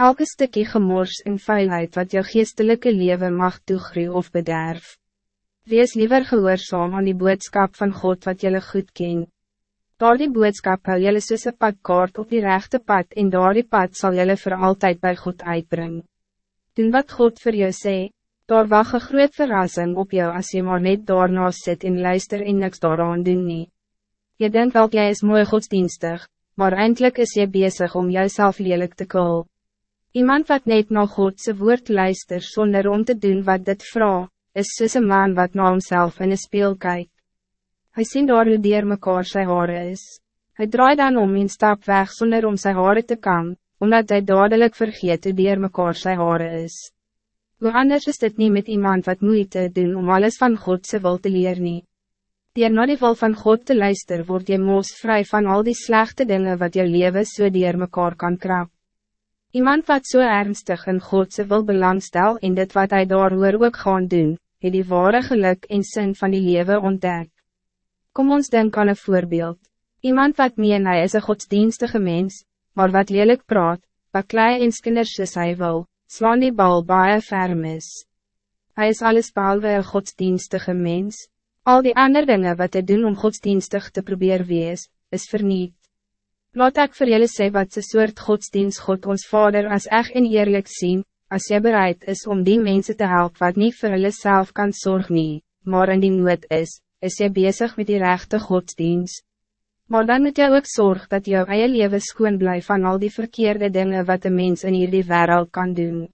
Elke stukje gemors en vuilheid wat jou geestelijke leven mag toegroeien of bederf. Wees liever gehoorzaam aan die boodschap van God wat jullie goed ken. Door die boodschap hou jullie soos een padkaart op die rechte pad en door die pad zal jullie voor altijd bij God uitbrengen. Doen wat God voor jou sê, daar wacht een groot verrassing op jou als je maar net daarna zit en luister en niks daaraan doen nie. Je denkt wel jij is mooi godsdienstig, maar eindelijk is je bezig om jouzelf lelijk te kool. Iemand wat net na Godse woord luister zonder om te doen wat dit vraag, is soos een man wat na homself in een speel kyk. Hy sien daar hoe dier mekaar sy haare is. Hij draait dan om en stap weg zonder om sy haare te kam, omdat hij dadelijk vergeet hoe dier mekaar sy haare is. Hoe anders is dit niet met iemand wat moeite doen om alles van Godse wil te leer nie. Dier na die wil van God te luister word je moos vrij van al die slechte dingen wat je leven so dier mekaar kan krap. Iemand wat zo so ernstig in Godse wil belangstel in dit wat hij daar hoor ook gaan doen, het die ware geluk en sin van die leven ontdek. Kom ons denk aan een voorbeeld. Iemand wat meen hy is een godsdienstige mens, maar wat lelijk praat, wat klei en skinders soos hy wil, slaan die bal baie ferm is. Hy is alles behalve een godsdienstige mens, al die andere dingen wat hij doen om godsdienstig te proberen wees, is verniet. Laat ik voor jullie zeggen wat ze soort godsdienst God ons Vader als echt en eerlijk zien, als je bereid is om die mensen te helpen wat niet voor hulle zelf kan zorgen, maar in die nood is, is je bezig met die rechte godsdienst. Maar dan moet je ook zorgen dat jouw eigen leven schoon blijft van al die verkeerde dingen wat de mens in hierdie wereld kan doen.